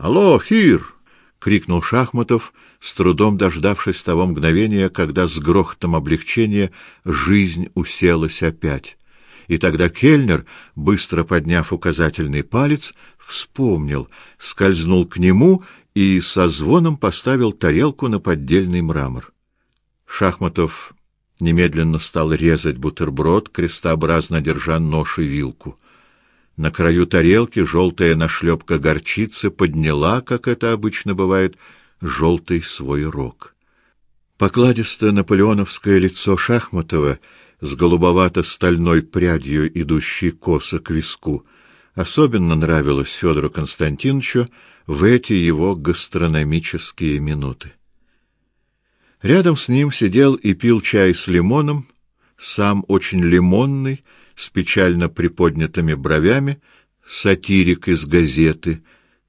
Алло, Хир! крикнул Шахматов, с трудом дождавшись того мгновения, когда с грохотом облегчения жизнь уселась опять. И тогда Кельнер, быстро подняв указательный палец, вспомнил, скользнул к нему и со звоном поставил тарелку на поддельный мрамор. Шахматов немедленно стал резать бутерброд, крестообразно держа нож и вилку. На краю тарелки желтая нашлепка горчицы подняла, как это обычно бывает, желтый свой рог. Покладистое наполеоновское лицо Шахматова с голубовато-стальной прядью, идущей косо к виску, особенно нравилось Федору Константиновичу в эти его гастрономические минуты. Рядом с ним сидел и пил чай с лимоном, сам очень лимонный, с печально приподнятыми бровями, сатирик из газеты,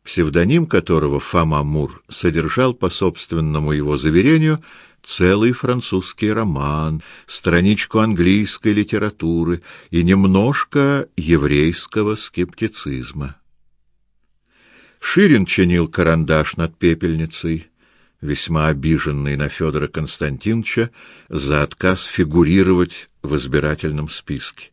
псевдоним которого Фома Мур содержал по собственному его заверению целый французский роман, страничку английской литературы и немножко еврейского скептицизма. Ширин чинил карандаш над пепельницей, весьма обиженный на Федора Константиновича за отказ фигурировать в избирательном списке.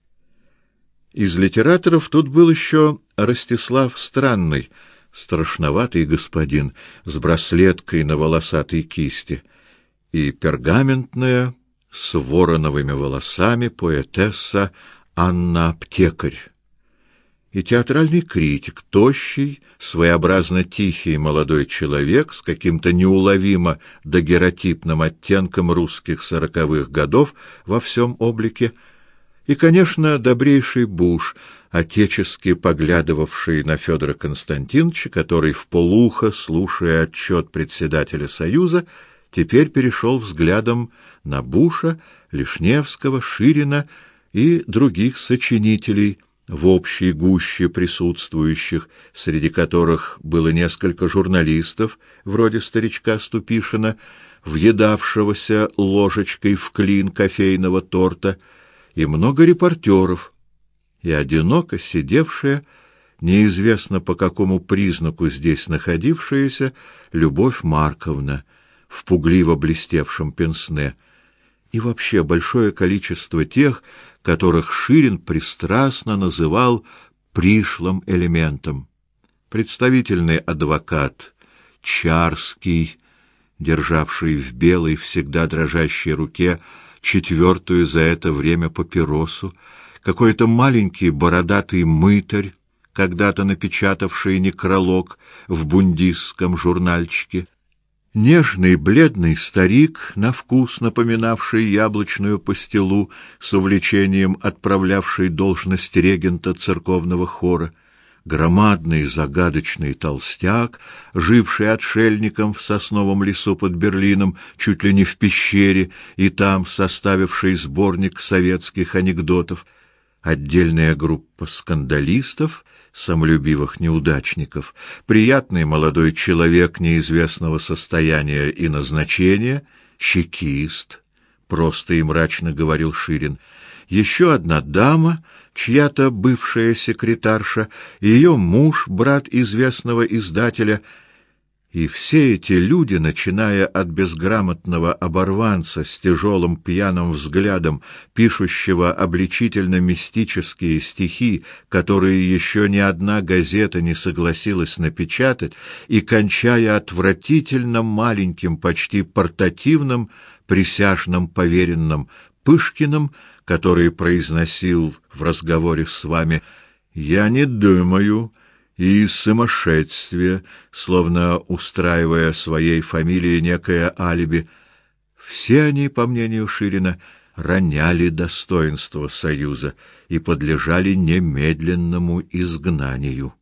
Из литераторов тут был еще Ростислав Странный, страшноватый господин с браслеткой на волосатой кисти, и пергаментная с вороновыми волосами поэтесса Анна Аптекарь. И театральный критик, тощий, своеобразно тихий молодой человек с каким-то неуловимо дагеротипным оттенком русских сороковых годов во всем облике, и, конечно, добрейший Буш, отечески поглядывавший на Федора Константиновича, который в полухо, слушая отчет председателя Союза, теперь перешел взглядом на Буша, Лишневского, Ширина и других сочинителей в общей гуще присутствующих, среди которых было несколько журналистов, вроде старичка Ступишина, въедавшегося ложечкой в клин кофейного торта, и много репортеров, и одиноко сидевшая, неизвестно по какому признаку здесь находившаяся Любовь Марковна в пугливо блестевшем пенсне — и вообще большое количество тех, которых Ширин пристрастно называл пришлым элементом. Представительный адвокат Чарский, державший в белой всегда дрожащей руке четвертую за это время папиросу, какой-то маленький бородатый мытарь, когда-то напечатавший некролог в бундистском журнальчике, Нежный бледный старик, на вкус напоминавший яблочную пастилу, с увлечением отправлявший должность регента церковного хора, громадный загадочный толстяк, живший отшельником в сосновом лесу под Берлином, чуть ли не в пещере, и там составивший сборник советских анекдотов, отдельная группа скандалистов — самолюбивых неудачников, приятный молодой человек неизвестного состояния и назначения, чекист, просто и мрачно говорил Ширин, еще одна дама, чья-то бывшая секретарша, ее муж, брат известного издателя — и все эти люди, начиная от безграмотного оборванца с тяжелым пьяным взглядом, пишущего обличительно-мистические стихи, которые еще ни одна газета не согласилась напечатать, и кончая отвратительно маленьким, почти портативным присяжным поверенным Пышкиным, который произносил в разговоре с вами «Я не думаю, и сумасшествие, словно устраивая своей фамилии некое алиби. Все они, по мнению Ширина, роняли достоинство союза и подлежали немедленному изгнанию.